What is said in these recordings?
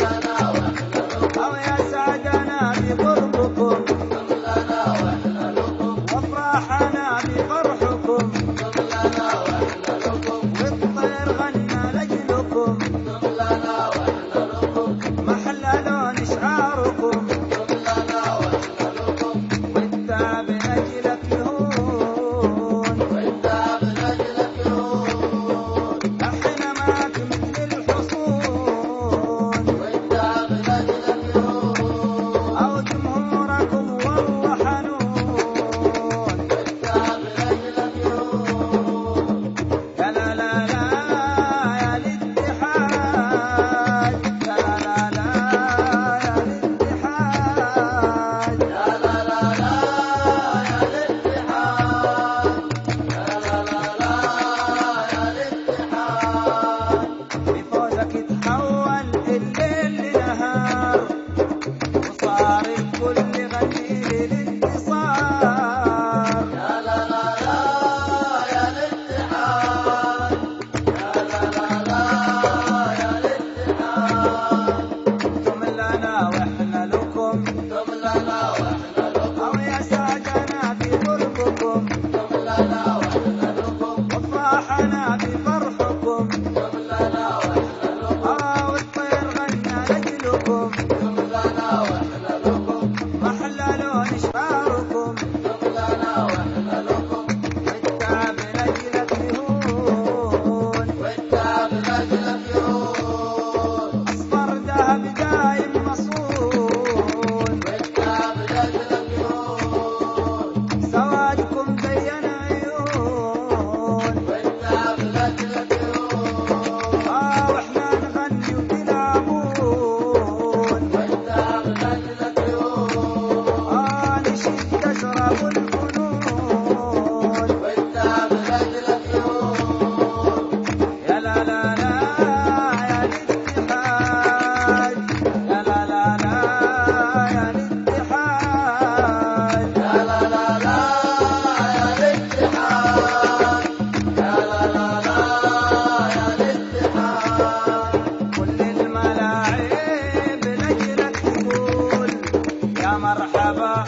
la la marxaba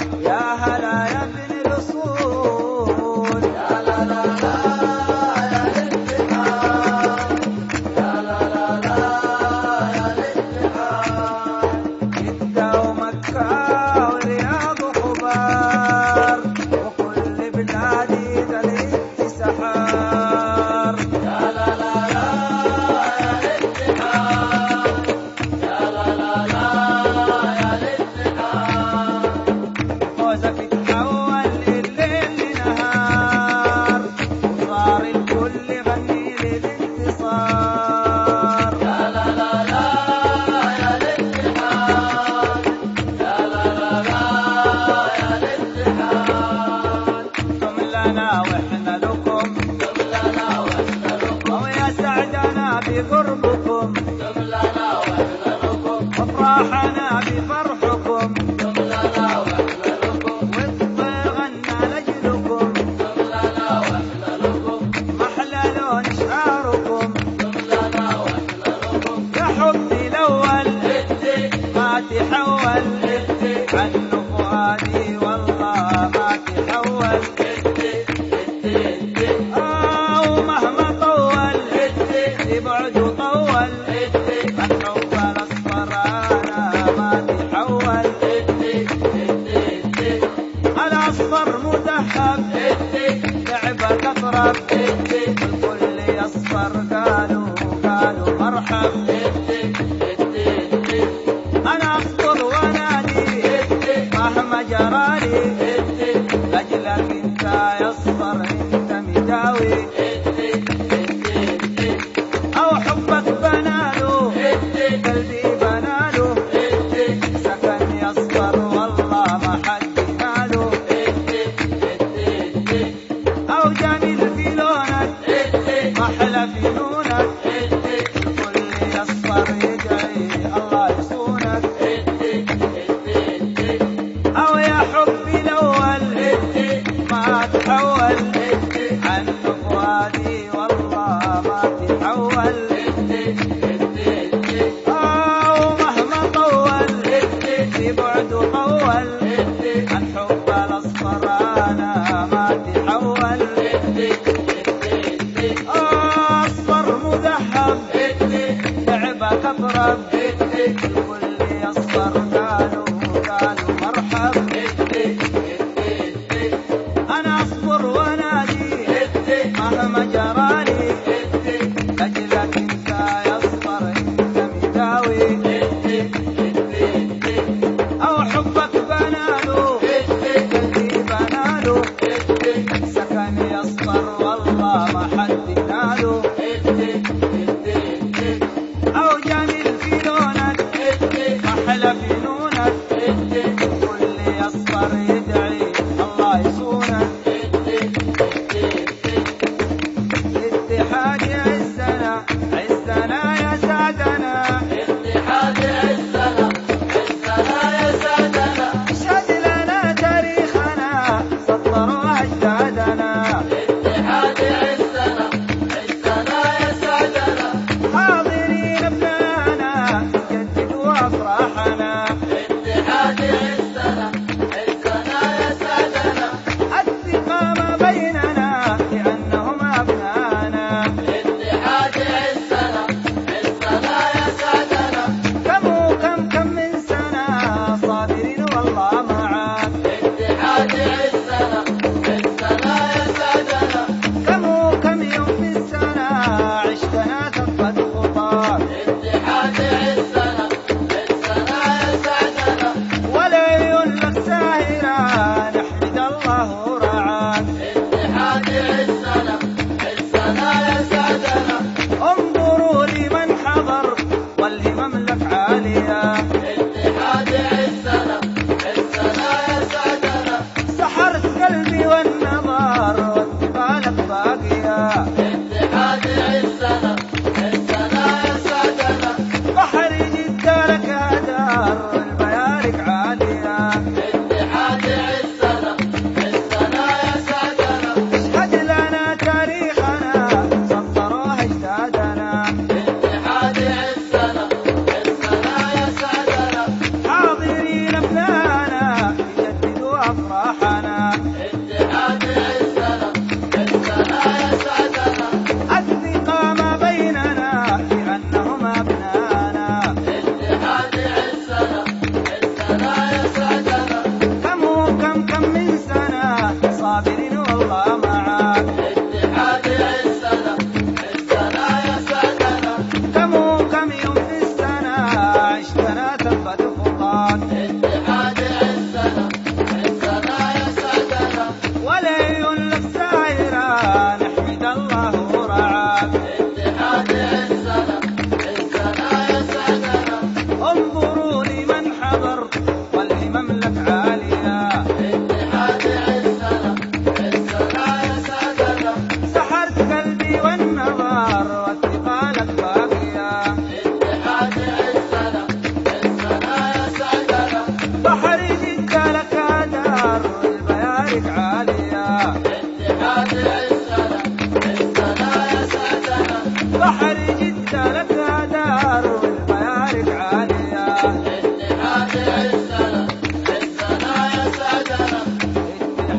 one. في بعد أول. الحب الأصفر أنا ما تحول آه، أصفر مذهب لعبك برب pecado.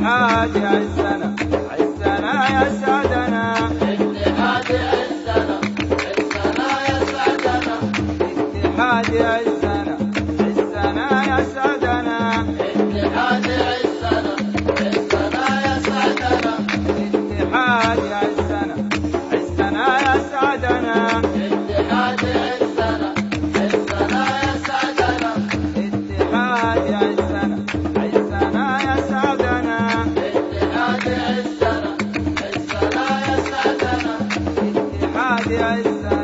اتحاد عزنا عزنا يا اتحاد عزنا Paisa.